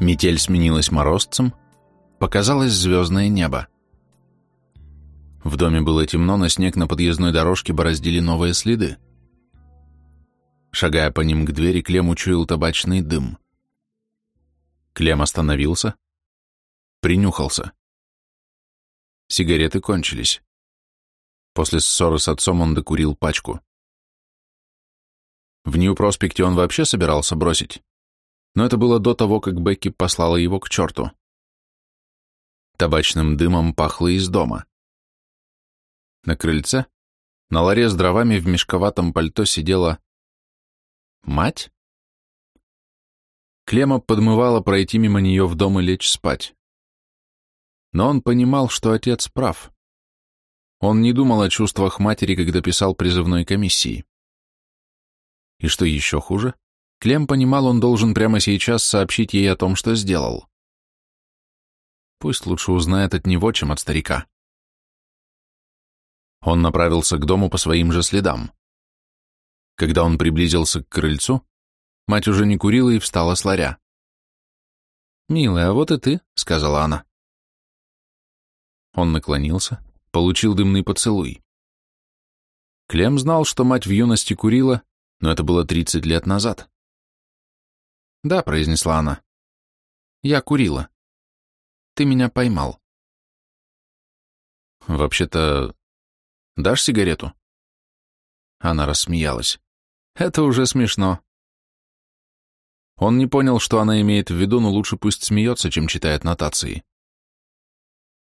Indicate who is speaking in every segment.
Speaker 1: Метель сменилась морозцем, показалось звездное небо. В доме было темно, но снег на подъездной дорожке бороздили новые следы. Шагая по ним к двери, Клем учуял табачный дым. Клем остановился, принюхался. Сигареты кончились. После ссоры с отцом он докурил пачку. В Нью-Проспекте он вообще собирался бросить но это было до того, как Бекки послала его к черту. Табачным дымом пахло из дома. На крыльце, на ларе с дровами в мешковатом пальто сидела... Мать? Клема подмывала пройти мимо нее в дом и лечь спать. Но он понимал, что отец прав. Он не думал о чувствах матери, когда писал призывной комиссии. И что еще хуже, Клем понимал, он должен прямо сейчас сообщить ей о том, что сделал. Пусть лучше узнает от него, чем от старика. Он направился к дому по своим же следам. Когда он приблизился к крыльцу, мать уже не курила и встала с ларя. «Милая, а вот и ты», — сказала она. Он наклонился, получил дымный поцелуй. Клем знал, что мать в юности курила, но это было 30 лет назад. «Да», — произнесла она. «Я курила. Ты меня поймал». «Вообще-то, дашь сигарету?» Она рассмеялась. «Это уже смешно». Он не понял, что она имеет в виду, но лучше пусть смеется, чем читает нотации.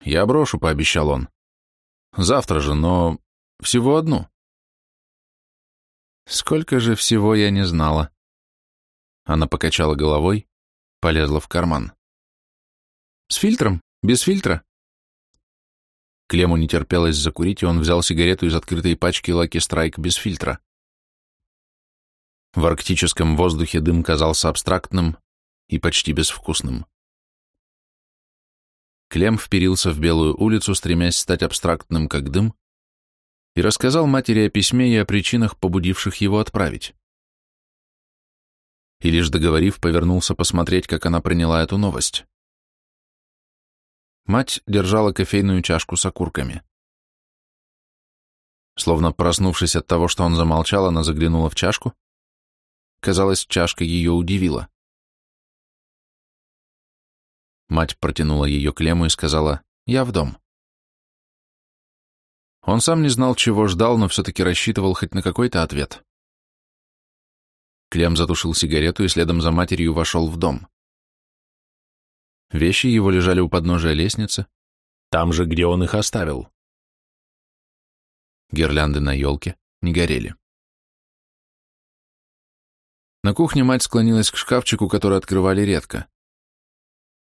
Speaker 1: «Я брошу», — пообещал он. «Завтра же, но всего одну». Сколько же всего я не знала. Она покачала головой, полезла в карман. «С фильтром? Без фильтра?» Клему не терпелось закурить, и он взял сигарету из открытой пачки Lucky Strike без фильтра. В арктическом воздухе дым казался абстрактным и почти безвкусным. Клем вперился в Белую улицу, стремясь стать абстрактным, как дым, и рассказал матери о письме и о причинах, побудивших его отправить и лишь договорив, повернулся посмотреть, как она приняла эту новость. Мать держала кофейную чашку с окурками. Словно проснувшись от того, что он замолчал, она заглянула в чашку. Казалось, чашка ее удивила. Мать протянула ее клемму и сказала «Я в дом». Он сам не знал, чего ждал, но все-таки рассчитывал хоть на какой-то ответ. Клем затушил сигарету и следом за матерью вошел в дом. Вещи его лежали у подножия лестницы, там же, где он их оставил. Гирлянды на елке не горели. На кухне мать склонилась к шкафчику, который открывали редко.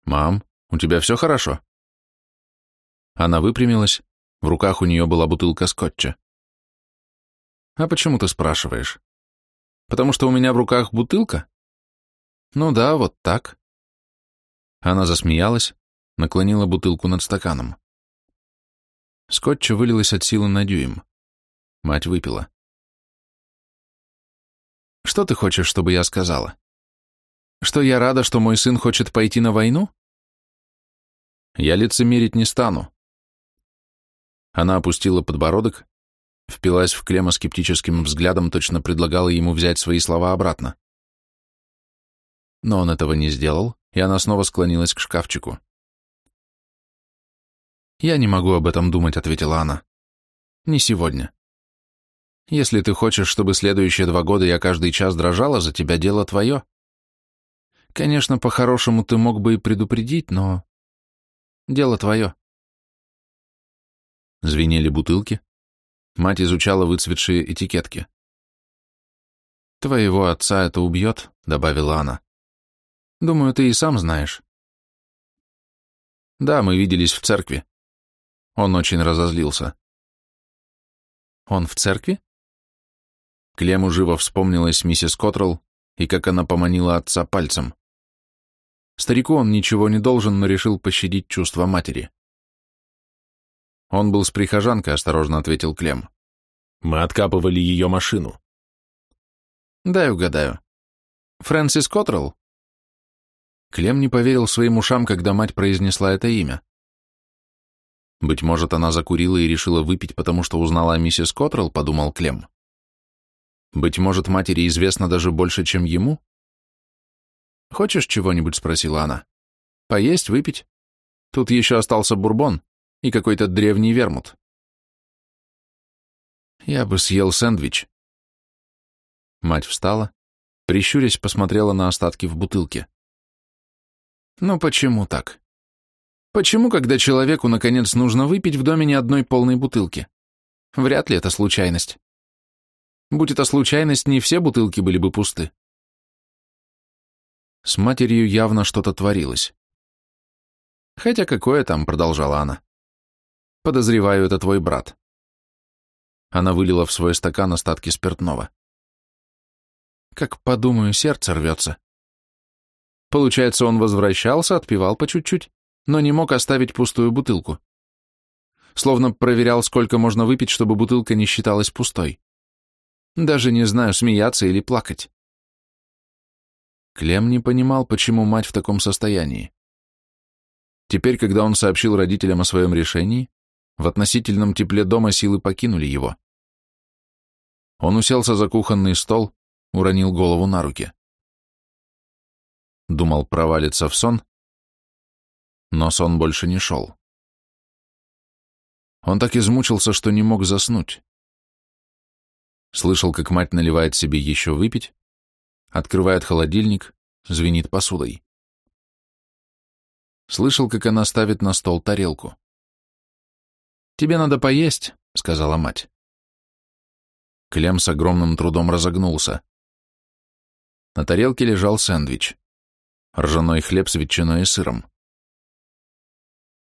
Speaker 1: «Мам, у тебя все хорошо?» Она выпрямилась, в руках у нее была бутылка скотча. «А почему ты спрашиваешь?» потому что у меня в руках бутылка? Ну да, вот так. Она засмеялась, наклонила бутылку над стаканом. Скотча вылилась от силы на дюйм. Мать выпила. «Что ты хочешь, чтобы я сказала? Что я рада, что мой сын хочет пойти на войну?» «Я лицемерить не стану». Она опустила подбородок, впилась в Клема скептическим взглядом, точно предлагала ему взять свои слова обратно. Но он этого не сделал, и она снова склонилась к шкафчику. «Я не могу об этом думать», — ответила она. «Не сегодня. Если ты хочешь, чтобы следующие два года я каждый час дрожала, за тебя дело твое. Конечно, по-хорошему ты мог бы и предупредить, но... Дело твое». Звенели бутылки, Мать изучала выцветшие этикетки. «Твоего отца это убьет», — добавила она. «Думаю, ты и сам знаешь». «Да, мы виделись в церкви». Он очень разозлился. «Он в церкви?» Клему живо вспомнилась миссис Котрелл и как она поманила отца пальцем. Старику он ничего не должен, но решил пощадить чувства матери. Он был с прихожанкой, осторожно ответил Клем. Мы откапывали ее машину. Дай угадаю. Фрэнсис Котрелл? Клем не поверил своим ушам, когда мать произнесла это имя. Быть может, она закурила и решила выпить, потому что узнала о миссис Котрелл, подумал Клем. Быть может, матери известно даже больше, чем ему? «Хочешь чего-нибудь?» — спросила она. «Поесть, выпить? Тут еще остался бурбон и какой-то древний вермут. Я бы съел сэндвич. Мать встала, прищурясь, посмотрела на остатки в бутылке. Ну почему так? Почему, когда человеку, наконец, нужно выпить в доме не одной полной бутылки? Вряд ли это случайность. Будь это случайность, не все бутылки были бы пусты. С матерью явно что-то творилось. Хотя какое там, продолжала она. Подозреваю, это твой брат». Она вылила в свой стакан остатки спиртного. Как подумаю, сердце рвется. Получается, он возвращался, отпивал по чуть-чуть, но не мог оставить пустую бутылку. Словно проверял, сколько можно выпить, чтобы бутылка не считалась пустой. Даже не знаю, смеяться или плакать. Клем не понимал, почему мать в таком состоянии. Теперь, когда он сообщил родителям о своем решении, в относительном тепле дома силы покинули его. Он уселся за кухонный стол, уронил голову на руки. Думал провалиться в сон, но сон больше не шел. Он так измучился, что не мог заснуть. Слышал, как мать наливает себе еще выпить, открывает холодильник, звенит посудой. Слышал, как она ставит на стол тарелку. «Тебе надо поесть», — сказала мать. Клем с огромным трудом разогнулся. На тарелке лежал сэндвич. Ржаной хлеб с ветчиной и сыром.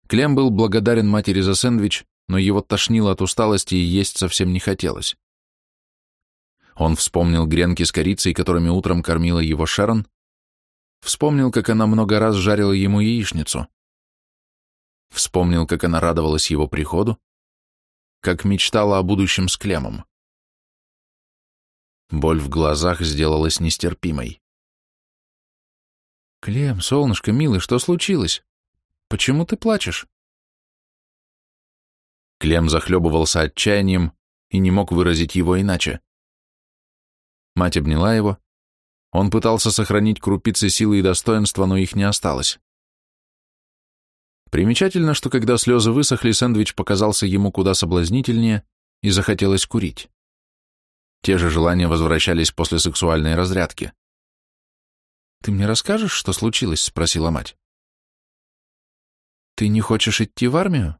Speaker 1: Клем был благодарен матери за сэндвич, но его тошнило от усталости и есть совсем не хотелось. Он вспомнил гренки с корицей, которыми утром кормила его Шерон, вспомнил, как она много раз жарила ему яичницу вспомнил, как она радовалась его приходу, как мечтала о будущем с Клемом. Боль в глазах сделалась нестерпимой. «Клем, солнышко, милый, что случилось? Почему ты плачешь?» Клем захлебывался отчаянием и не мог выразить его иначе. Мать обняла его. Он пытался сохранить крупицы силы и достоинства, но их не осталось. Примечательно, что когда слезы высохли, сэндвич показался ему куда соблазнительнее и захотелось курить. Те же желания возвращались после сексуальной разрядки. «Ты мне расскажешь, что случилось?» — спросила мать. «Ты не хочешь идти в армию?»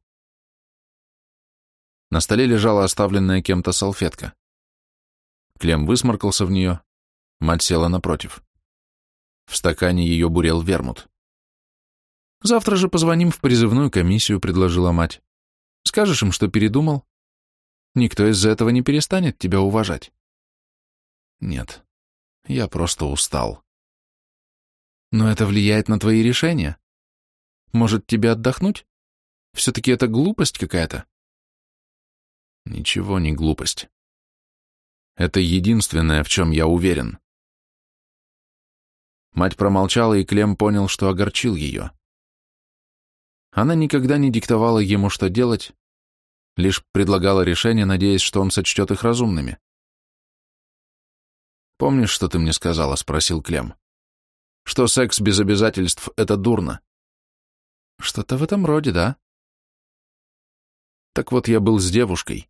Speaker 1: На столе лежала оставленная кем-то салфетка. Клем высморкался в нее, мать села напротив. В стакане ее бурел вермут. Завтра же позвоним в призывную комиссию, предложила мать. Скажешь им, что передумал? Никто из-за этого не перестанет тебя уважать. Нет, я просто устал. Но это влияет на твои решения. Может, тебе отдохнуть? Все-таки это глупость какая-то. Ничего не глупость. Это единственное, в чем я уверен. Мать промолчала, и Клем понял, что огорчил ее. Она никогда не диктовала ему, что делать, лишь предлагала решение, надеясь, что он сочтет их разумными. «Помнишь, что ты мне сказала?» — спросил Клем. «Что секс без обязательств — это дурно». «Что-то в этом роде, да?» «Так вот я был с девушкой.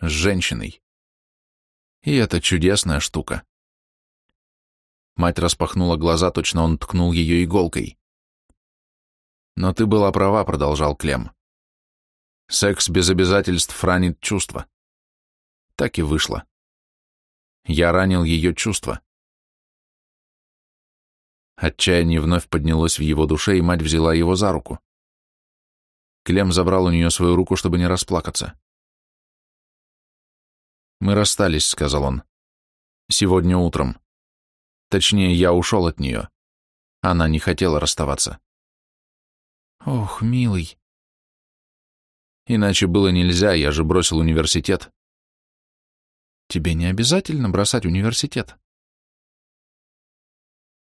Speaker 1: С женщиной. И это чудесная штука». Мать распахнула глаза, точно он ткнул ее иголкой. «Но ты была права», — продолжал Клем. «Секс без обязательств ранит чувства». Так и вышло. Я ранил ее чувства. Отчаяние вновь поднялось в его душе, и мать взяла его за руку. Клем забрал у нее свою руку, чтобы не расплакаться. «Мы расстались», — сказал он. «Сегодня утром. Точнее, я ушел от нее. Она не хотела расставаться». Ох, милый. Иначе было нельзя, я же бросил университет. Тебе не обязательно бросать университет.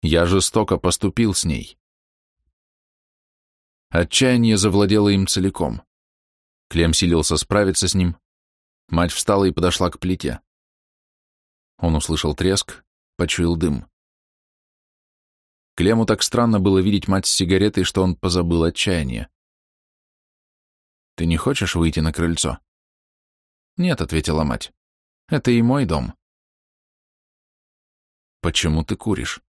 Speaker 1: Я жестоко поступил с ней. Отчаяние завладело им целиком. Клем силился справиться с ним. Мать встала и подошла к плите. Он услышал треск, почуял дым. Клему так странно было видеть мать с сигаретой, что он позабыл отчаяние. «Ты не хочешь выйти на крыльцо?» «Нет», — ответила мать. «Это и мой дом». «Почему ты куришь?»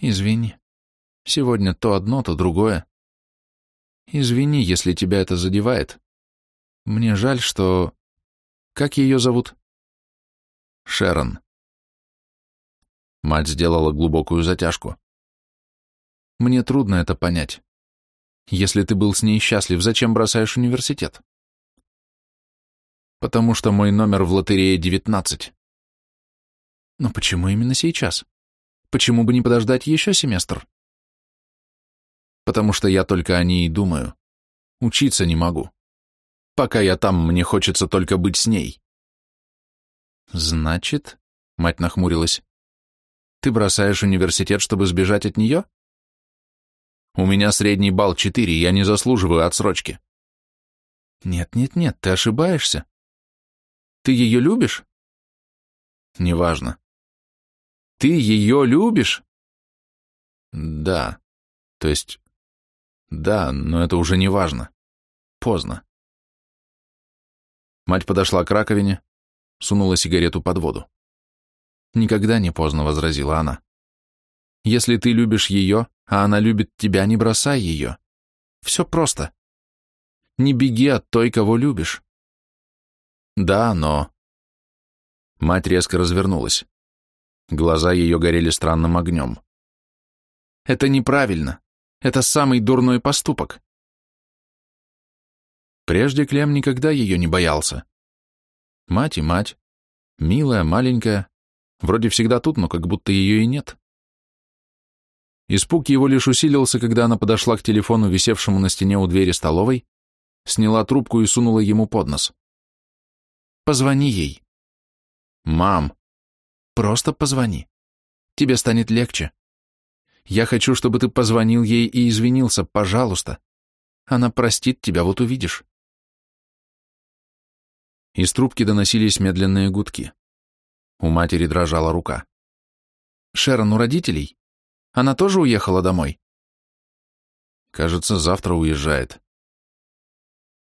Speaker 1: «Извини. Сегодня то одно, то другое. Извини, если тебя это задевает. Мне жаль, что...» «Как ее зовут?» «Шерон», Мать сделала глубокую затяжку. Мне трудно это понять. Если ты был с ней счастлив, зачем бросаешь университет? Потому что мой номер в лотерее 19. Но почему именно сейчас? Почему бы не подождать еще семестр? Потому что я только о ней и думаю. Учиться не могу. Пока я там, мне хочется только быть с ней. Значит, мать нахмурилась, ты бросаешь университет, чтобы сбежать от нее? У меня средний балл 4, я не заслуживаю отсрочки. Нет, нет, нет, ты ошибаешься. Ты ее любишь? Неважно. Ты ее любишь? Да. То есть... Да, но это уже не важно. Поздно. Мать подошла к раковине, сунула сигарету под воду. Никогда не поздно возразила она. Если ты любишь ее, а она любит тебя, не бросай ее. Все просто. Не беги от той, кого любишь. Да, но... Мать резко развернулась. Глаза ее горели странным огнем. Это неправильно. Это самый дурной поступок. Прежде Клем никогда ее не боялся. Мать и мать. Милая, маленькая, Вроде всегда тут, но как будто ее и нет. Испуг его лишь усилился, когда она подошла к телефону, висевшему на стене у двери столовой, сняла трубку и сунула ему под нос. «Позвони ей». «Мам». «Просто позвони. Тебе станет легче. Я хочу, чтобы ты позвонил ей и извинился, пожалуйста. Она простит тебя, вот увидишь». Из трубки доносились медленные гудки. У матери дрожала рука. «Шерон у родителей? Она тоже уехала домой?» «Кажется, завтра уезжает».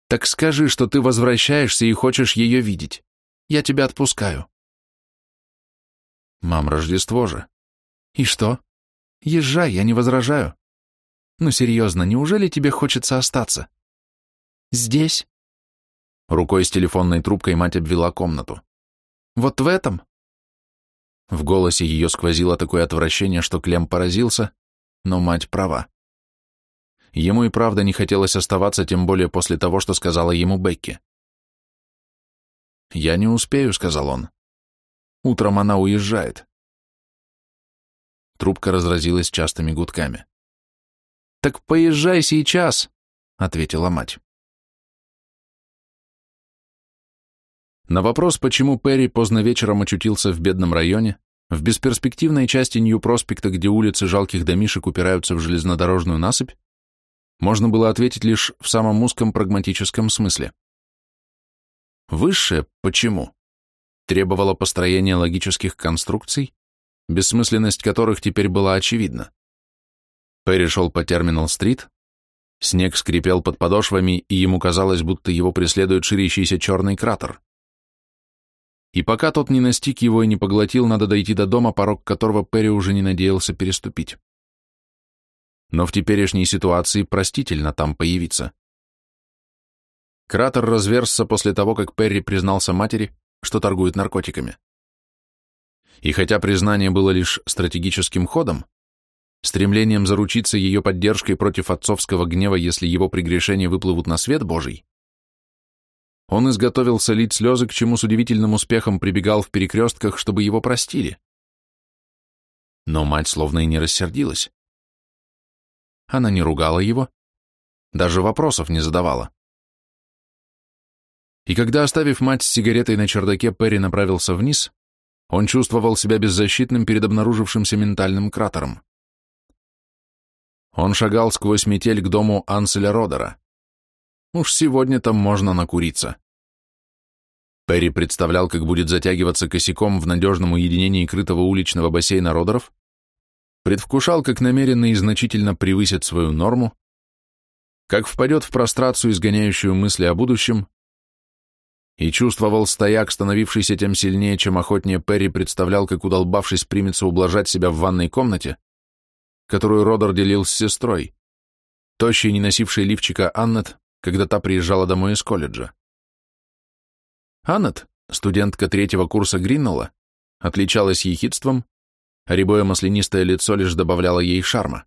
Speaker 1: «Так скажи, что ты возвращаешься и хочешь ее видеть. Я тебя отпускаю». «Мам, Рождество же». «И что? Езжай, я не возражаю. Ну, серьезно, неужели тебе хочется остаться?» «Здесь?» Рукой с телефонной трубкой мать обвела комнату. «Вот в этом?» В голосе ее сквозило такое отвращение, что Клем поразился, но мать права. Ему и правда не хотелось оставаться, тем более после того, что сказала ему Бекки. «Я не успею», — сказал он. «Утром она уезжает». Трубка разразилась частыми гудками. «Так поезжай сейчас», — ответила мать. На вопрос, почему Перри поздно вечером очутился в бедном районе, в бесперспективной части Нью-Проспекта, где улицы жалких домишек упираются в железнодорожную насыпь, можно было ответить лишь в самом узком прагматическом смысле. Высшее «почему» требовало построения логических конструкций, бессмысленность которых теперь была очевидна. Перри шел по Терминал-стрит, снег скрипел под подошвами, и ему казалось, будто его преследует ширящийся черный кратер. И пока тот не настиг его и не поглотил, надо дойти до дома, порог которого Перри уже не надеялся переступить. Но в теперешней ситуации простительно там появиться. Кратер разверзся после того, как Перри признался матери, что торгует наркотиками. И хотя признание было лишь стратегическим ходом, стремлением заручиться ее поддержкой против отцовского гнева, если его прегрешения выплывут на свет Божий, он изготовился лить слезы, к чему с удивительным успехом прибегал в перекрестках, чтобы его простили. Но мать словно и не рассердилась. Она не ругала его, даже вопросов не задавала. И когда, оставив мать с сигаретой на чердаке, Перри направился вниз, он чувствовал себя беззащитным перед обнаружившимся ментальным кратером. Он шагал сквозь метель к дому Анселя Родера. Уж сегодня там можно накуриться. Перри представлял, как будет затягиваться косяком в надежном уединении крытого уличного бассейна Родоров, предвкушал, как намеренно и значительно превысит свою норму, как впадет в прострацию, изгоняющую мысли о будущем, и чувствовал стояк, становившийся тем сильнее, чем охотнее Перри представлял, как удолбавшись примется ублажать себя в ванной комнате, которую Родер делил с сестрой, тощей, не носившей лифчика Аннет, когда та приезжала домой из колледжа. Аннет, студентка третьего курса Гриннелла, отличалась ехидством, а рябое маслянистое лицо лишь добавляло ей шарма.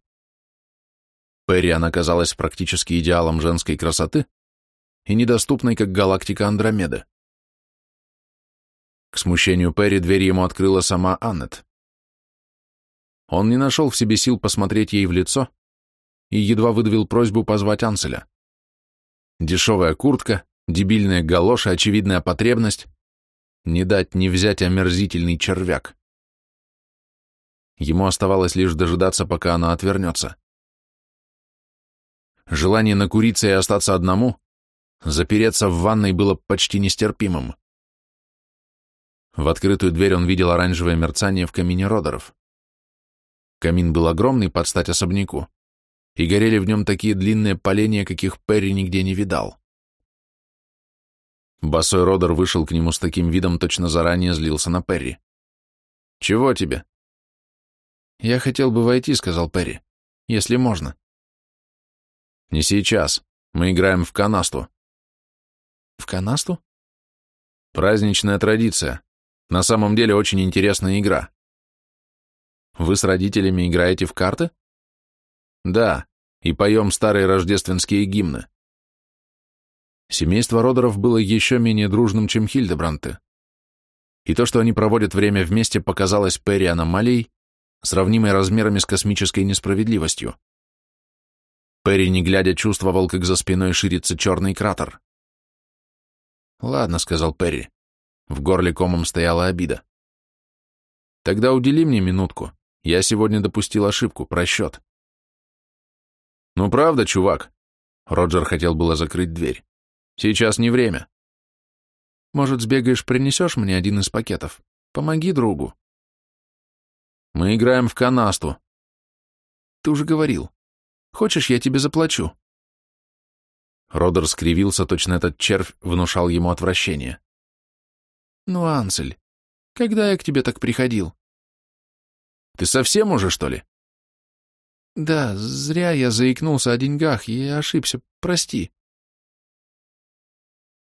Speaker 1: Перри она казалась практически идеалом женской красоты и недоступной, как галактика Андромеда. К смущению Перри дверь ему открыла сама Аннет. Он не нашел в себе сил посмотреть ей в лицо и едва выдавил просьбу позвать Анселя. Дешевая куртка, дебильные галоши, очевидная потребность. Не дать не взять омерзительный червяк. Ему оставалось лишь дожидаться, пока она отвернется. Желание накуриться и остаться одному, запереться в ванной было почти нестерпимым. В открытую дверь он видел оранжевое мерцание в камине Родоров. Камин был огромный, под стать особняку и горели в нем такие длинные поленья, каких Перри нигде не видал. Босой Родер вышел к нему с таким видом, точно заранее злился на Перри. «Чего тебе?» «Я хотел бы войти», — сказал Перри, — «если можно». «Не сейчас. Мы играем в канасту». «В канасту?» «Праздничная традиция. На самом деле очень интересная игра». «Вы с родителями играете в карты?» «Да и поем старые рождественские гимны. Семейство Родеров было еще менее дружным, чем Хильдебранты. И то, что они проводят время вместе, показалось Перри аномалией, сравнимой размерами с космической несправедливостью. Перри, не глядя, чувствовал, как за спиной ширится черный кратер. «Ладно», — сказал Перри. В горле комом стояла обида. «Тогда удели мне минутку. Я сегодня допустил ошибку, просчет. «Ну правда, чувак?» Роджер хотел было закрыть дверь. «Сейчас не время». «Может, сбегаешь, принесешь мне один из пакетов? Помоги другу». «Мы играем в канасту». «Ты уже говорил. Хочешь, я тебе заплачу?» Родер скривился, точно этот червь внушал ему отвращение. «Ну, Ансель, когда я к тебе так приходил?» «Ты совсем уже, что ли?» Да, зря я заикнулся о деньгах, и ошибся, прости.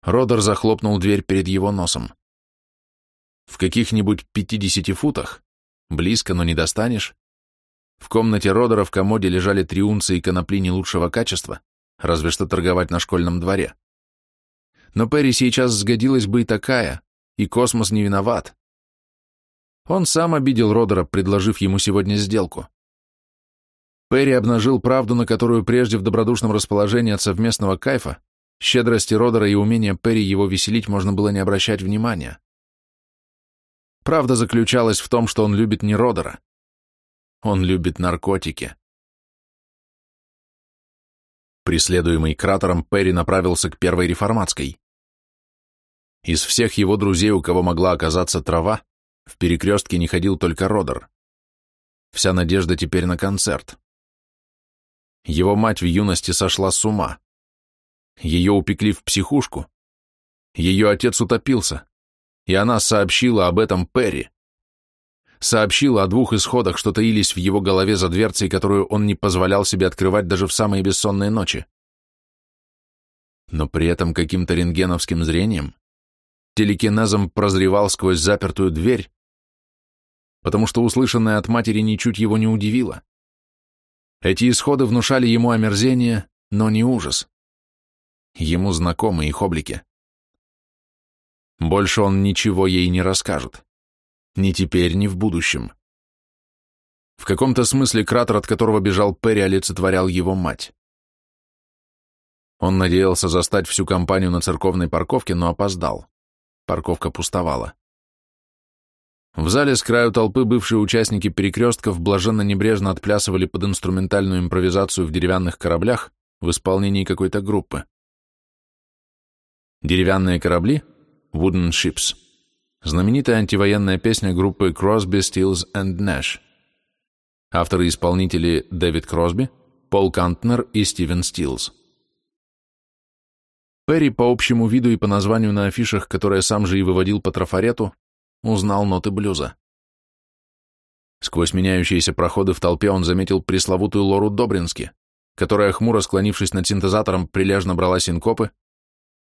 Speaker 1: Родер захлопнул дверь перед его носом. В каких-нибудь пятидесяти футах, близко, но не достанешь, в комнате Родера в комоде лежали три унции конопли не лучшего качества, разве что торговать на школьном дворе. Но Перри сейчас сгодилась бы и такая, и космос не виноват. Он сам обидел Родера, предложив ему сегодня сделку. Перри обнажил правду, на которую прежде в добродушном расположении от совместного кайфа, щедрости Родера и умения Перри его веселить можно было не обращать внимания. Правда заключалась в том, что он любит не Родера. Он любит наркотики. Преследуемый кратером, Перри направился к первой реформатской. Из всех его друзей, у кого могла оказаться трава, в перекрестке не ходил только Родер. Вся надежда теперь на концерт. Его мать в юности сошла с ума. Ее упекли в психушку. Ее отец утопился. И она сообщила об этом Перри. Сообщила о двух исходах, что таились в его голове за дверцей, которую он не позволял себе открывать даже в самые бессонные ночи. Но при этом каким-то рентгеновским зрением, телекинезом прозревал сквозь запертую дверь, потому что услышанное от матери ничуть его не удивило. Эти исходы внушали ему омерзение, но не ужас. Ему знакомы их облики. Больше он ничего ей не расскажет. Ни теперь, ни в будущем. В каком-то смысле кратер, от которого бежал Перри, олицетворял его мать. Он надеялся застать всю компанию на церковной парковке, но опоздал. Парковка пустовала. В зале с краю толпы бывшие участники перекрестков блаженно-небрежно отплясывали под инструментальную импровизацию в деревянных кораблях в исполнении какой-то группы. Деревянные корабли — Wooden Ships — знаменитая антивоенная песня группы Crosby, Stills and Nash. Авторы и исполнители Дэвид Кросби, Пол Кантнер и Стивен Стилс. Перри по общему виду и по названию на афишах, которые сам же и выводил по трафарету, узнал ноты блюза. Сквозь меняющиеся проходы в толпе он заметил пресловутую Лору Добрински, которая, хмуро склонившись над синтезатором, прилежно брала синкопы,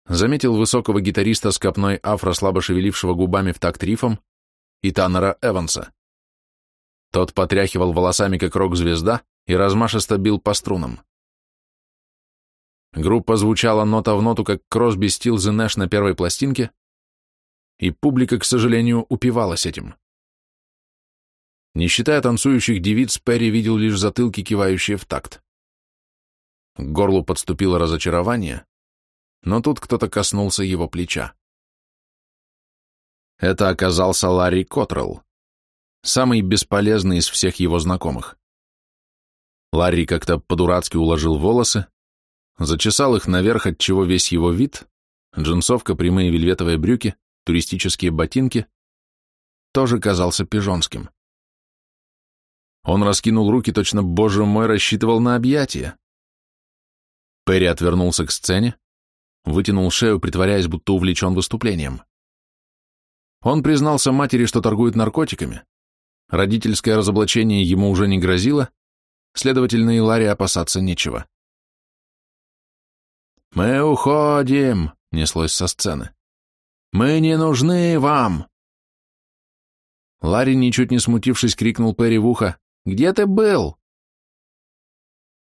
Speaker 1: заметил высокого гитариста с копной афро, слабо шевелившего губами в такт рифом, и Таннера Эванса. Тот потряхивал волосами, как рок-звезда, и размашисто бил по струнам. Группа звучала нота в ноту, как Кросби Стилз и Нэш на первой пластинке, и публика, к сожалению, упивалась этим. Не считая танцующих девиц, Перри видел лишь затылки, кивающие в такт. К горлу подступило разочарование, но тут кто-то коснулся его плеча. Это оказался Ларри Котрелл, самый бесполезный из всех его знакомых. Ларри как-то по-дурацки уложил волосы, зачесал их наверх, отчего весь его вид, джинсовка, прямые вельветовые брюки, туристические ботинки, тоже казался пижонским. Он раскинул руки, точно, боже мой, рассчитывал на объятия. Перри отвернулся к сцене, вытянул шею, притворяясь, будто увлечен выступлением. Он признался матери, что торгует наркотиками. Родительское разоблачение ему уже не грозило, следовательно, и Ларе опасаться нечего. «Мы уходим!» — неслось со сцены. «Мы не нужны вам!» Ларри, ничуть не смутившись, крикнул Перри в ухо. «Где ты был?»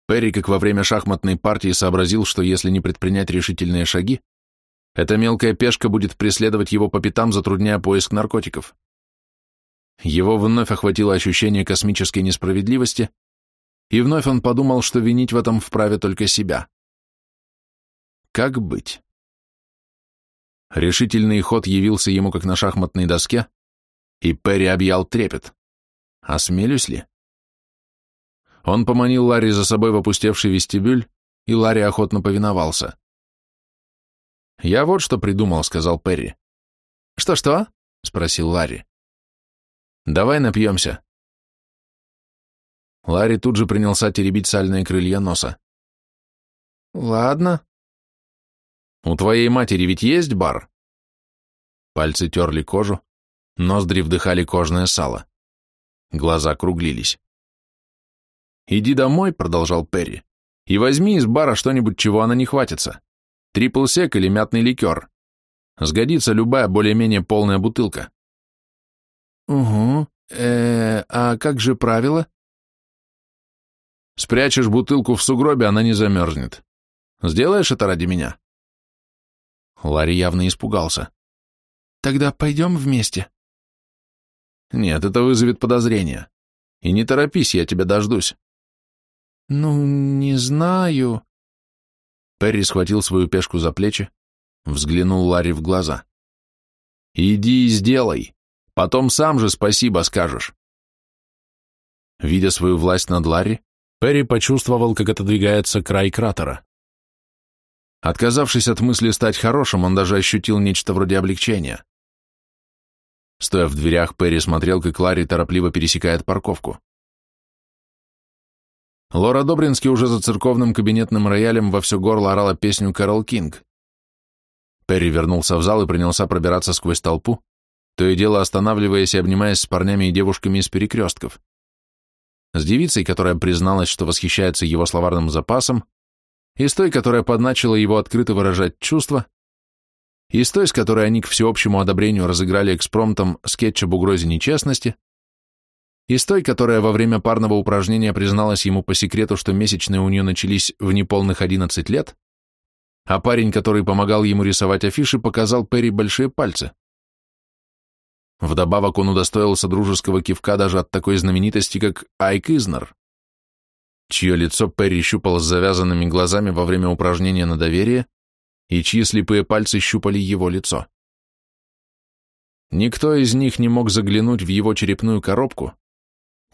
Speaker 1: Перри, как во время шахматной партии, сообразил, что если не предпринять решительные шаги, эта мелкая пешка будет преследовать его по пятам, затрудняя поиск наркотиков. Его вновь охватило ощущение космической несправедливости, и вновь он подумал, что винить в этом вправе только себя. Как быть? Решительный ход явился ему как на шахматной доске, и Перри объял трепет. Осмелюсь ли? Он поманил Ларри за собой в опустевший вестибюль, и Ларри охотно повиновался. «Я вот что придумал», — сказал Перри. «Что-что?» — спросил Ларри. «Давай напьемся». Ларри тут же принялся теребить сальные крылья носа. «Ладно», у твоей матери ведь есть бар? Пальцы терли кожу, ноздри вдыхали кожное сало. Глаза круглились. «Иди домой», — продолжал Перри, — «и возьми из бара что-нибудь, чего она не хватится. Трипл сек или мятный ликер. Сгодится любая более-менее полная бутылка». «Угу. Э, -э а как же правило?» «Спрячешь бутылку в сугробе, она не замерзнет. Сделаешь это ради меня?» Ларри явно испугался. «Тогда пойдем вместе?» «Нет, это вызовет подозрения. И не торопись, я тебя дождусь». «Ну, не знаю...» Перри схватил свою пешку за плечи, взглянул Ларри в глаза. «Иди и сделай. Потом сам же спасибо скажешь». Видя свою власть над Ларри, Перри почувствовал, как отодвигается край кратера. Отказавшись от мысли стать хорошим, он даже ощутил нечто вроде облегчения. Стоя в дверях, Перри смотрел, как Ларри торопливо пересекает парковку. Лора Добрински уже за церковным кабинетным роялем во все горло орала песню Кэрол Кинг. Перри вернулся в зал и принялся пробираться сквозь толпу, то и дело останавливаясь и обнимаясь с парнями и девушками из перекрестков. С девицей, которая призналась, что восхищается его словарным запасом, из той, которая подначила его открыто выражать чувства, из той, с которой они к всеобщему одобрению разыграли экспромтом скетч об угрозе нечестности, из той, которая во время парного упражнения призналась ему по секрету, что месячные у нее начались в неполных 11 лет, а парень, который помогал ему рисовать афиши, показал Перри большие пальцы. Вдобавок он удостоился дружеского кивка даже от такой знаменитости, как Айк Изнер чье лицо Перри щупал с завязанными глазами во время упражнения на доверие, и чьи слепые пальцы щупали его лицо. Никто из них не мог заглянуть в его черепную коробку,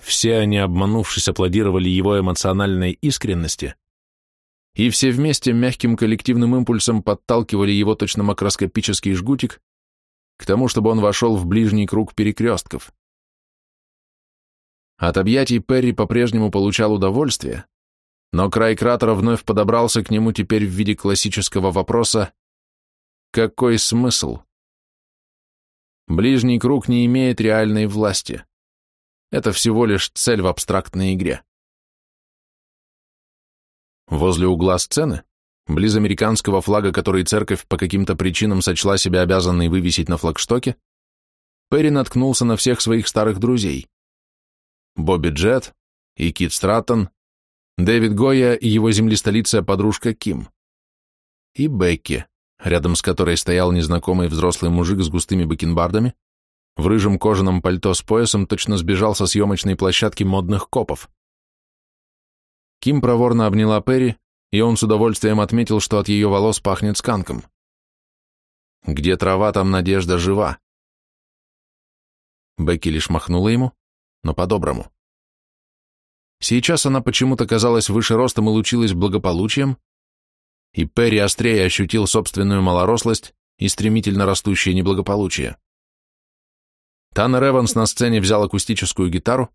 Speaker 1: все они, обманувшись, аплодировали его эмоциональной искренности, и все вместе мягким коллективным импульсом подталкивали его точно макроскопический жгутик к тому, чтобы он вошел в ближний круг перекрестков. От объятий Перри по-прежнему получал удовольствие, но край кратера вновь подобрался к нему теперь в виде классического вопроса «Какой смысл?». Ближний круг не имеет реальной власти. Это всего лишь цель в абстрактной игре. Возле угла сцены, близ американского флага, который церковь по каким-то причинам сочла себя обязанной вывесить на флагштоке, Перри наткнулся на всех своих старых друзей. Бобби Джет и Кит Стратон, Дэвид Гоя и его землистолица подружка Ким. И Бекки, рядом с которой стоял незнакомый взрослый мужик с густыми бакенбардами, в рыжем кожаном пальто с поясом точно сбежал со съемочной площадки модных копов. Ким проворно обняла Перри, и он с удовольствием отметил, что от ее волос пахнет сканком. «Где трава, там надежда жива». Бекки лишь махнула ему, но по-доброму. Сейчас она почему-то казалась выше ростом и лучилась благополучием, и Перри острее ощутил собственную малорослость и стремительно растущее неблагополучие. Таннер Эванс на сцене взял акустическую гитару,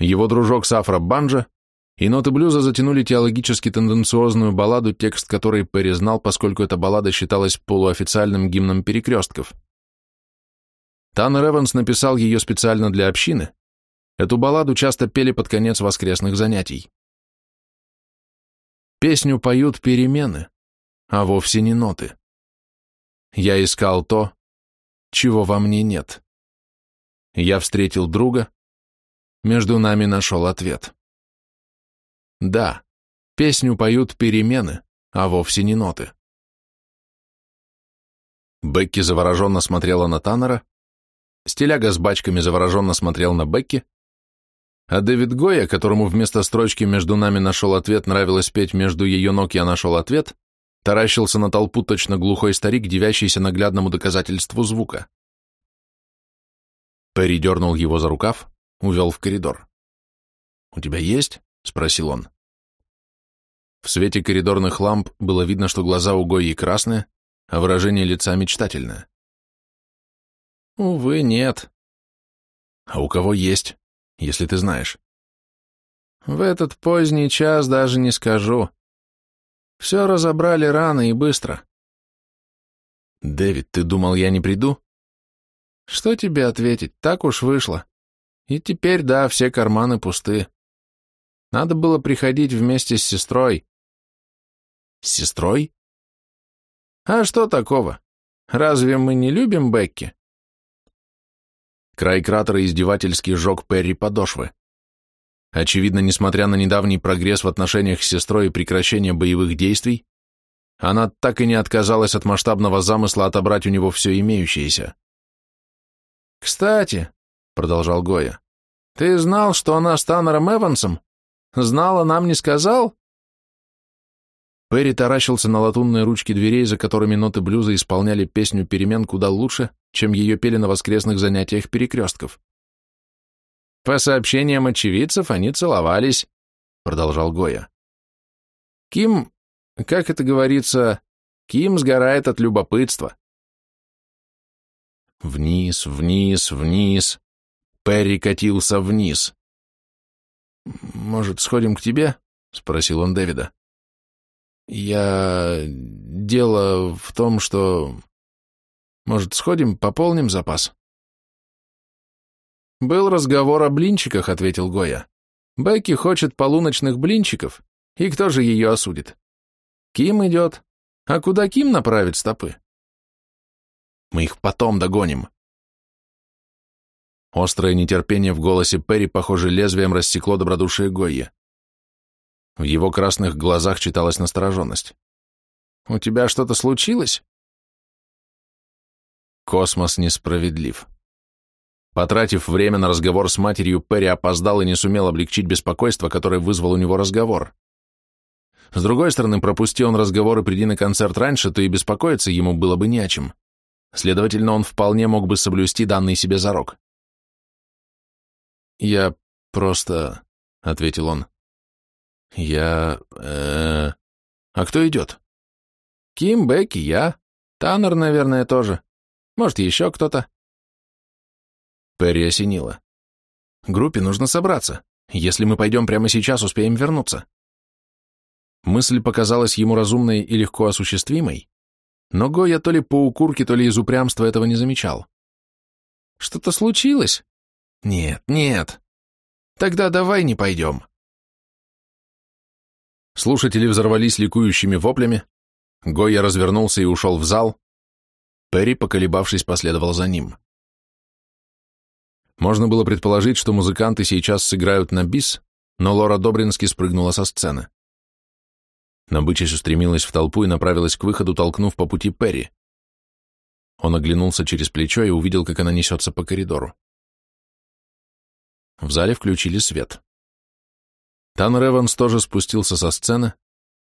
Speaker 1: его дружок Сафра Банджа, и ноты блюза затянули теологически тенденциозную балладу, текст которой Перри знал, поскольку эта баллада считалась полуофициальным гимном перекрестков. Таннер Эванс написал ее специально для общины, Эту балладу часто пели под конец воскресных занятий. Песню поют перемены, а вовсе не ноты. Я искал то, чего во мне нет. Я встретил друга, между нами нашел ответ. Да, песню поют перемены, а вовсе не ноты. Бекки завороженно смотрела на Таннера, стиляга с бачками завороженно смотрел на Бекки, а Дэвид Гоя, которому вместо строчки между нами нашел ответ, нравилось петь между ее ног «Я нашел ответ», таращился на толпу точно глухой старик, дивящийся наглядному доказательству звука. Перри дернул его за рукав, увел в коридор. «У тебя есть?» — спросил он. В свете коридорных ламп было видно, что глаза у Гои красные, а выражение лица мечтательное. «Увы, нет». «А у кого есть?» если ты знаешь. В этот поздний час даже не скажу. Все разобрали рано и быстро. Дэвид, ты думал, я не приду? Что тебе ответить? Так уж вышло. И теперь, да, все карманы пусты. Надо было приходить вместе с сестрой. С сестрой? А что такого? Разве мы не любим Бекки? Край кратера издевательски жег Перри подошвы. Очевидно, несмотря на недавний прогресс в отношениях с сестрой и прекращение боевых действий, она так и не отказалась от масштабного замысла отобрать у него все имеющееся. «Кстати», — продолжал Гоя, — «ты знал, что она с Таннером Эвансом? Знала, нам не сказал?» Перри таращился на латунные ручки дверей, за которыми ноты блюза исполняли песню «Перемен» куда лучше, чем ее пели на воскресных занятиях перекрестков. «По сообщениям очевидцев, они целовались», — продолжал Гоя. «Ким, как это говорится, Ким сгорает от любопытства». Вниз, вниз, вниз. Перри катился вниз. «Может, сходим к тебе?» — спросил он Дэвида. Я... Дело в том, что... Может, сходим, пополним запас?» «Был разговор о блинчиках», — ответил Гоя. «Бекки хочет полуночных блинчиков, и кто же ее осудит? Ким идет. А куда Ким направит стопы?» «Мы их потом догоним». Острое нетерпение в голосе Перри, похоже, лезвием рассекло добродушие Гойя. В его красных глазах читалась настороженность. «У тебя что-то случилось?» Космос несправедлив. Потратив время на разговор с матерью, Перри опоздал и не сумел облегчить беспокойство, которое вызвал у него разговор. С другой стороны, пропусти он разговор и приди на концерт раньше, то и беспокоиться ему было бы не о чем. Следовательно, он вполне мог бы соблюсти данный себе зарок. «Я просто...» — ответил он. Я... А кто идет? Ким, Бекки, я. Таннер, наверное, тоже. Может, еще кто-то. Перри осенила. Группе нужно собраться. Если мы пойдем прямо сейчас, успеем вернуться. Мысль показалась ему разумной и легко осуществимой, но Гоя то ли по укурке, то ли из упрямства этого не замечал. Что-то случилось? Нет, нет. Тогда давай не пойдем. Слушатели взорвались ликующими воплями, Гойя развернулся и ушел в зал, Перри, поколебавшись, последовал за ним. Можно было предположить, что музыканты сейчас сыграют на бис, но Лора Добрински спрыгнула со сцены. Набычась устремилась в толпу и направилась к выходу, толкнув по пути Перри. Он оглянулся через плечо и увидел, как она несется по коридору. В зале включили свет. Тан Эванс тоже спустился со сцены,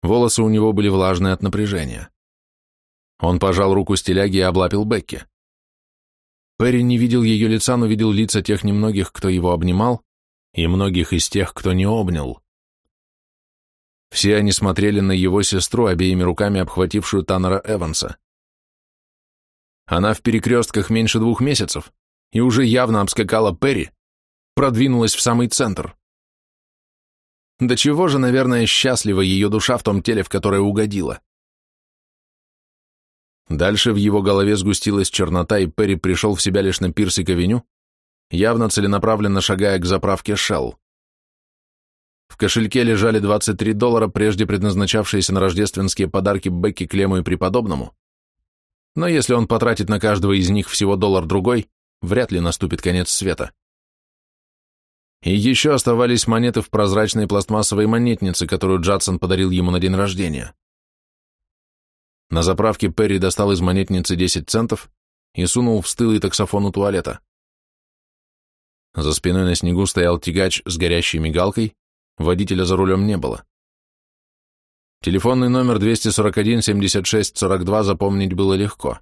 Speaker 1: волосы у него были влажные от напряжения. Он пожал руку стиляги и облапил Бекки. Перри не видел ее лица, но видел лица тех немногих, кто его обнимал, и многих из тех, кто не обнял. Все они смотрели на его сестру, обеими руками обхватившую Таннера Эванса. Она в перекрестках меньше двух месяцев и уже явно обскакала Перри, продвинулась в самый центр. До чего же, наверное, счастлива ее душа в том теле, в которое угодила. Дальше в его голове сгустилась чернота, и Перри пришел в себя лишь на пирсик-авеню, явно целенаправленно шагая к заправке Shell. В кошельке лежали 23 доллара, прежде предназначавшиеся на рождественские подарки Бекки, Клему и преподобному. Но если он потратит на каждого из них всего доллар-другой, вряд ли наступит конец света. И еще оставались монеты в прозрачной пластмассовой монетнице, которую Джадсон подарил ему на день рождения. На заправке Перри достал из монетницы 10 центов и сунул в стылый таксофон у туалета. За спиной на снегу стоял тягач с горящей мигалкой, водителя за рулем не было. Телефонный номер 241-76-42 запомнить было легко.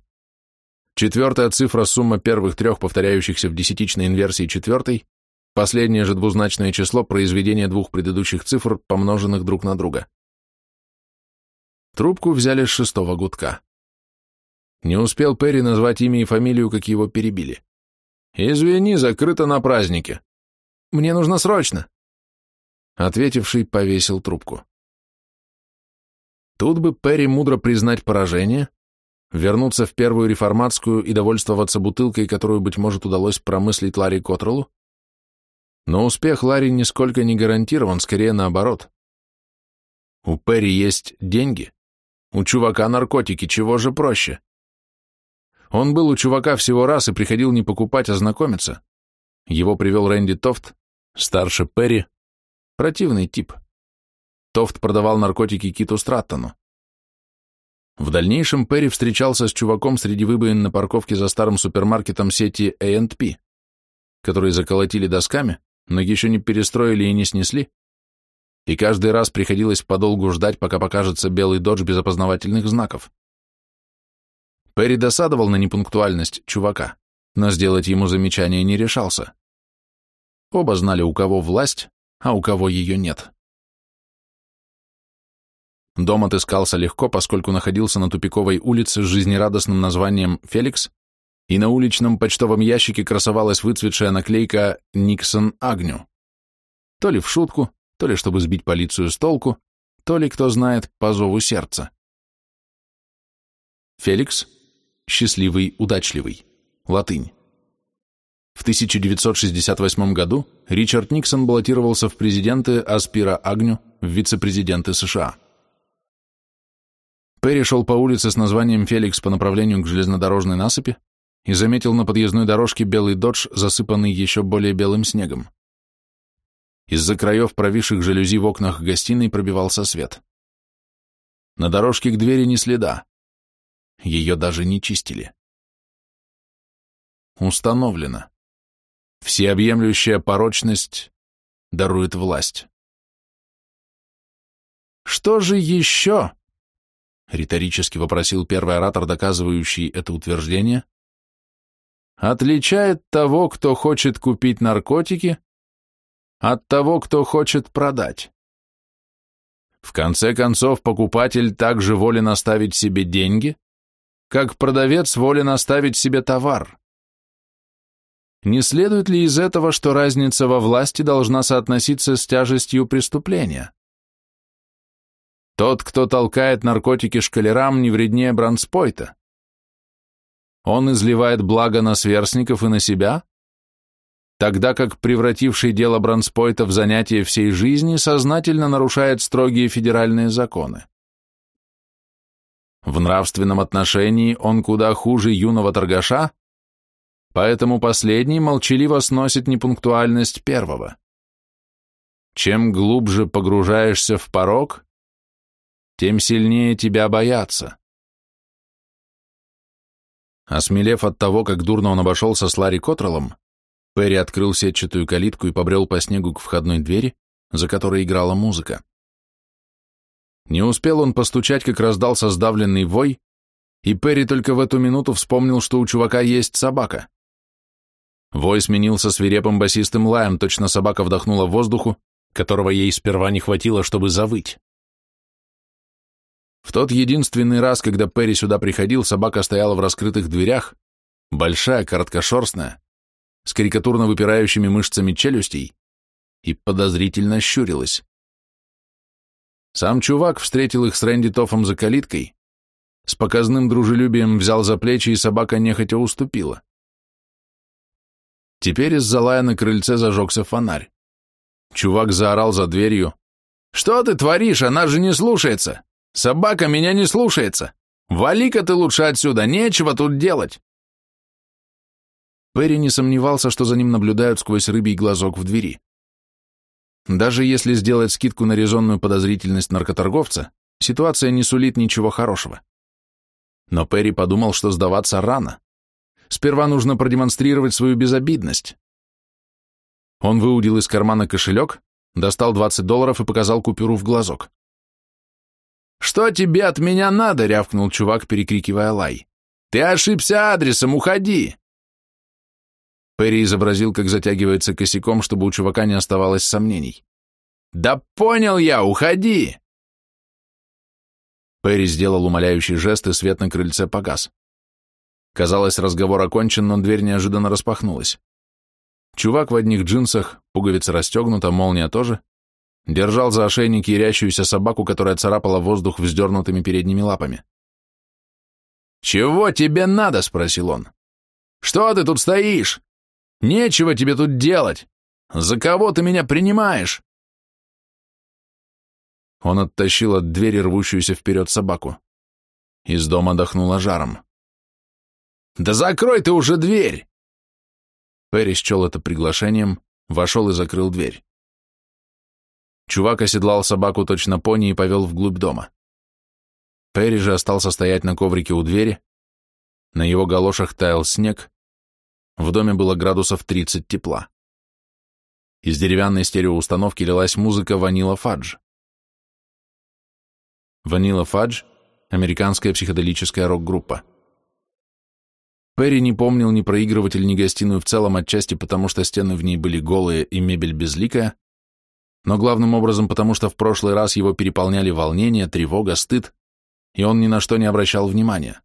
Speaker 1: Четвертая цифра сумма первых трех повторяющихся в десятичной инверсии четвертой Последнее же двузначное число – произведение двух предыдущих цифр, помноженных друг на друга. Трубку взяли с шестого гудка. Не успел Перри назвать имя и фамилию, как его перебили. «Извини, закрыто на празднике. Мне нужно срочно!» Ответивший повесил трубку. Тут бы Перри мудро признать поражение, вернуться в первую реформатскую и довольствоваться бутылкой, которую, быть может, удалось промыслить Ларри Котреллу, но успех Ларри нисколько не гарантирован, скорее наоборот. У Перри есть деньги. У чувака наркотики, чего же проще? Он был у чувака всего раз и приходил не покупать, а знакомиться. Его привел Рэнди Тофт, старше Перри. Противный тип. Тофт продавал наркотики Киту Страттону. В дальнейшем Перри встречался с чуваком среди выбоин на парковке за старым супермаркетом сети A&P, которые заколотили досками, Ноги еще не перестроили и не снесли. И каждый раз приходилось подолгу ждать, пока покажется белый додж без опознавательных знаков. Перри досадовал на непунктуальность чувака, но сделать ему замечание не решался. Оба знали, у кого власть, а у кого ее нет. Дом отыскался легко, поскольку находился на тупиковой улице с жизнерадостным названием «Феликс», и на уличном почтовом ящике красовалась выцветшая наклейка «Никсон Агню». То ли в шутку, то ли чтобы сбить полицию с толку, то ли, кто знает, по зову сердца. Феликс – счастливый, удачливый. Латынь. В 1968 году Ричард Никсон баллотировался в президенты Аспира Агню в вице-президенты США. Перри шел по улице с названием «Феликс» по направлению к железнодорожной насыпи, и заметил на подъездной дорожке белый додж, засыпанный еще более белым снегом. Из-за краев провисших жалюзи в окнах гостиной пробивался свет. На дорожке к двери не следа. Ее даже не чистили. Установлено. Всеобъемлющая порочность дарует власть. «Что же еще?» — риторически вопросил первый оратор, доказывающий это утверждение, отличает того, кто хочет купить наркотики, от того, кто хочет продать. В конце концов, покупатель также волен оставить себе деньги, как продавец волен оставить себе товар. Не следует ли из этого, что разница во власти должна соотноситься с тяжестью преступления? Тот, кто толкает наркотики шкалерам, не вреднее бранспойта. Он изливает благо на сверстников и на себя, тогда как превративший дело Бранспойта в занятие всей жизни сознательно нарушает строгие федеральные законы. В нравственном отношении он куда хуже юного торгаша, поэтому последний молчаливо сносит непунктуальность первого. Чем глубже погружаешься в порог, тем сильнее тебя боятся. Осмелев от того, как дурно он обошелся с Ларри Котреллом, Перри открыл сетчатую калитку и побрел по снегу к входной двери, за которой играла музыка. Не успел он постучать, как раздался сдавленный вой, и Перри только в эту минуту вспомнил, что у чувака есть собака. Вой сменился свирепым басистым лаем, точно собака вдохнула воздуху, которого ей сперва не хватило, чтобы завыть. В тот единственный раз, когда Перри сюда приходил, собака стояла в раскрытых дверях, большая, короткошерстная, с карикатурно выпирающими мышцами челюстей, и подозрительно щурилась. Сам чувак встретил их с Рэнди Тофом за калиткой, с показным дружелюбием взял за плечи, и собака нехотя уступила. Теперь из-за лая на крыльце зажегся фонарь. Чувак заорал за дверью. «Что ты творишь? Она же не слушается!» Собака меня не слушается. Вали-ка ты лучше отсюда, нечего тут делать. Перри не сомневался, что за ним наблюдают сквозь рыбий глазок в двери. Даже если сделать скидку на резонную подозрительность наркоторговца, ситуация не сулит ничего хорошего. Но Перри подумал, что сдаваться рано. Сперва нужно продемонстрировать свою безобидность. Он выудил из кармана кошелек, достал 20 долларов и показал купюру в глазок. «Что тебе от меня надо?» — рявкнул чувак, перекрикивая лай. «Ты ошибся адресом, уходи!» Перри изобразил, как затягивается косяком, чтобы у чувака не оставалось сомнений. «Да понял я, уходи!» Перри сделал умоляющий жест, и свет на крыльце погас. Казалось, разговор окончен, но дверь неожиданно распахнулась. Чувак в одних джинсах, пуговица расстегнута, молния тоже, держал за ошейник ярящуюся собаку, которая царапала воздух вздернутыми передними лапами. «Чего тебе надо?» — спросил он. «Что ты тут стоишь? Нечего тебе тут делать! За кого ты меня принимаешь?» Он оттащил от двери рвущуюся вперед собаку. Из дома дохнуло жаром. «Да закрой ты уже дверь!» Перри счел это приглашением, вошел и закрыл дверь. Чувак оседлал собаку точно пони и повел вглубь дома. Перри же остался стоять на коврике у двери. На его галошах таял снег. В доме было градусов 30 тепла. Из деревянной стереоустановки лилась музыка «Ванила Фадж». «Ванила Фадж» — американская психоделическая рок-группа. Перри не помнил ни проигрыватель, ни гостиную в целом, отчасти потому, что стены в ней были голые и мебель безликая, но главным образом потому, что в прошлый раз его переполняли волнение, тревога, стыд, и он ни на что не обращал внимания.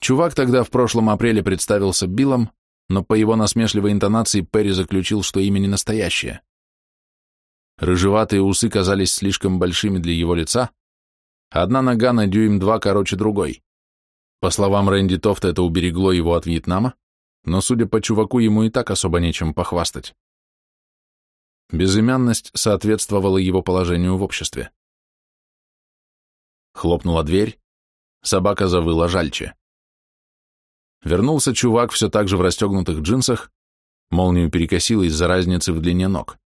Speaker 1: Чувак тогда в прошлом апреле представился Биллом, но по его насмешливой интонации Перри заключил, что имя не настоящее. Рыжеватые усы казались слишком большими для его лица, одна нога на дюйм два короче другой. По словам Рэнди Тофта, это уберегло его от Вьетнама, но, судя по чуваку, ему и так особо нечем похвастать. Безымянность соответствовала его положению в обществе. Хлопнула дверь, собака завыла жальче. Вернулся чувак все так же в расстегнутых джинсах, молнию перекосило из-за разницы в длине ног.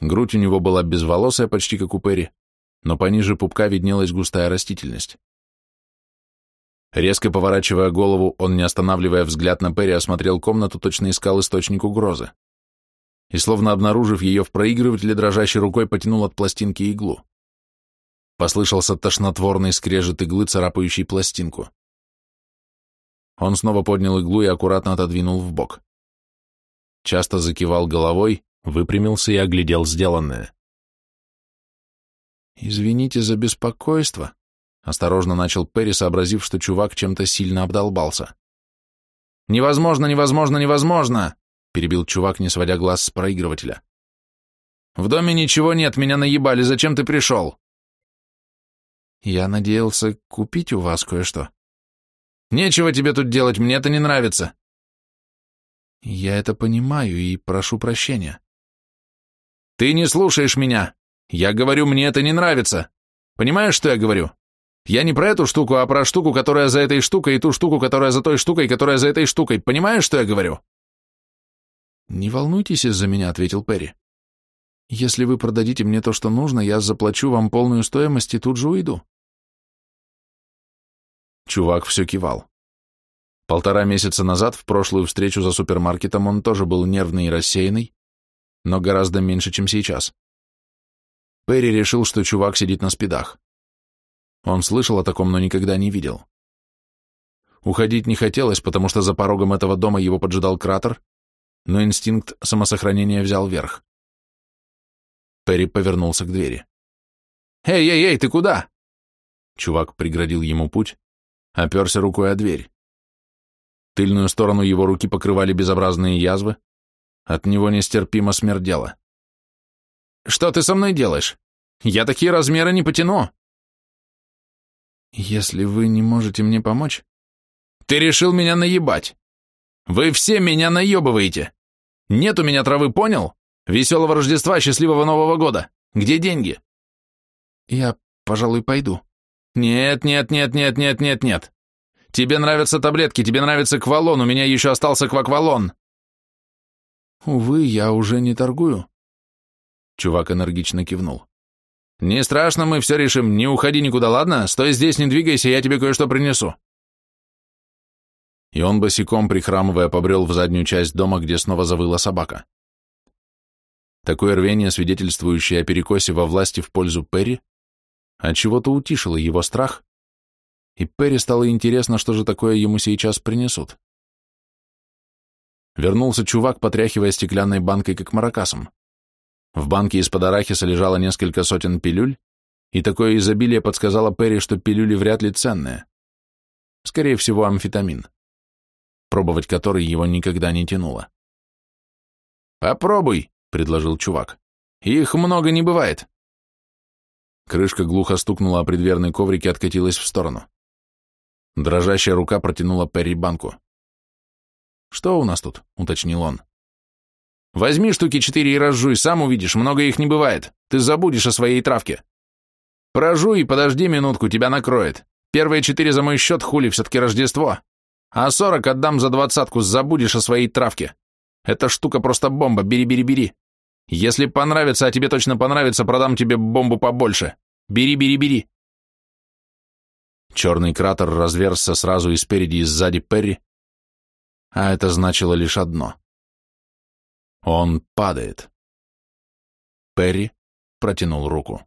Speaker 1: Грудь у него была безволосая, почти как у Перри, но пониже пупка виднелась густая растительность. Резко поворачивая голову, он, не останавливая взгляд на Перри, осмотрел комнату, точно искал источник угрозы и, словно обнаружив ее в проигрывателе, дрожащей рукой потянул от пластинки иглу. Послышался тошнотворный скрежет иглы, царапающий пластинку. Он снова поднял иглу и аккуратно отодвинул в бок. Часто закивал головой, выпрямился и оглядел сделанное. «Извините за беспокойство», — осторожно начал Перри, сообразив, что чувак чем-то сильно обдолбался. «Невозможно, невозможно, невозможно!» — перебил чувак, не сводя глаз с проигрывателя. «В доме ничего нет, меня наебали, зачем ты пришел?» «Я надеялся купить у вас кое-что». «Нечего тебе тут делать, мне это не нравится». «Я это понимаю и прошу прощения». «Ты не слушаешь меня. Я говорю, мне это не нравится. Понимаешь, что я говорю?» Я не про эту штуку, а про штуку, которая за этой штукой, и ту штуку, которая за той штукой, которая за этой штукой. Понимаешь, что я говорю? «Не волнуйтесь из-за меня», — ответил Перри. «Если вы продадите мне то, что нужно, я заплачу вам полную стоимость и тут же уйду». Чувак все кивал. Полтора месяца назад, в прошлую встречу за супермаркетом, он тоже был нервный и рассеянный, но гораздо меньше, чем сейчас. Перри решил, что чувак сидит на спидах. Он слышал о таком, но никогда не видел. Уходить не хотелось, потому что за порогом этого дома его поджидал кратер, но инстинкт самосохранения взял верх. Перри повернулся к двери. «Эй, эй, эй, ты куда?» Чувак преградил ему путь, оперся рукой о дверь. Тыльную сторону его руки покрывали безобразные язвы, от него нестерпимо смердело. «Что ты со мной делаешь? Я такие размеры не потяну!» «Если вы не можете мне помочь...» «Ты решил меня наебать!» Вы все меня наебываете. Нет у меня травы, понял? Веселого Рождества, счастливого Нового года. Где деньги? Я, пожалуй, пойду. Нет, нет, нет, нет, нет, нет, нет. Тебе нравятся таблетки, тебе нравится квалон, у меня еще остался кваквалон. Увы, я уже не торгую. Чувак энергично кивнул. Не страшно, мы все решим. Не уходи никуда, ладно? Стой здесь, не двигайся, я тебе кое-что принесу и он босиком, прихрамывая, побрел в заднюю часть дома, где снова завыла собака. Такое рвение, свидетельствующее о перекосе во власти в пользу Перри, отчего-то утишило его страх, и Перри стало интересно, что же такое ему сейчас принесут. Вернулся чувак, потряхивая стеклянной банкой, как маракасом. В банке из-под арахиса лежало несколько сотен пилюль, и такое изобилие подсказало Перри, что пилюли вряд ли ценные. Скорее всего, амфетамин пробовать который его никогда не тянуло. «Попробуй», — предложил чувак. «Их много не бывает». Крышка глухо стукнула о предверной коврик и откатилась в сторону. Дрожащая рука протянула Перри банку. «Что у нас тут?» — уточнил он. «Возьми штуки четыре и разжуй, сам увидишь, много их не бывает. Ты забудешь о своей травке. Прожуй и подожди минутку, тебя накроет. Первые четыре за мой счет, хули, все-таки Рождество» а 40 отдам за двадцатку, забудешь о своей травке. Эта штука просто бомба, бери-бери-бери. Если понравится, а тебе точно понравится, продам тебе бомбу побольше. Бери-бери-бери. Черный кратер разверзся сразу и спереди, и сзади Перри, а это значило лишь одно. Он падает. Перри протянул руку.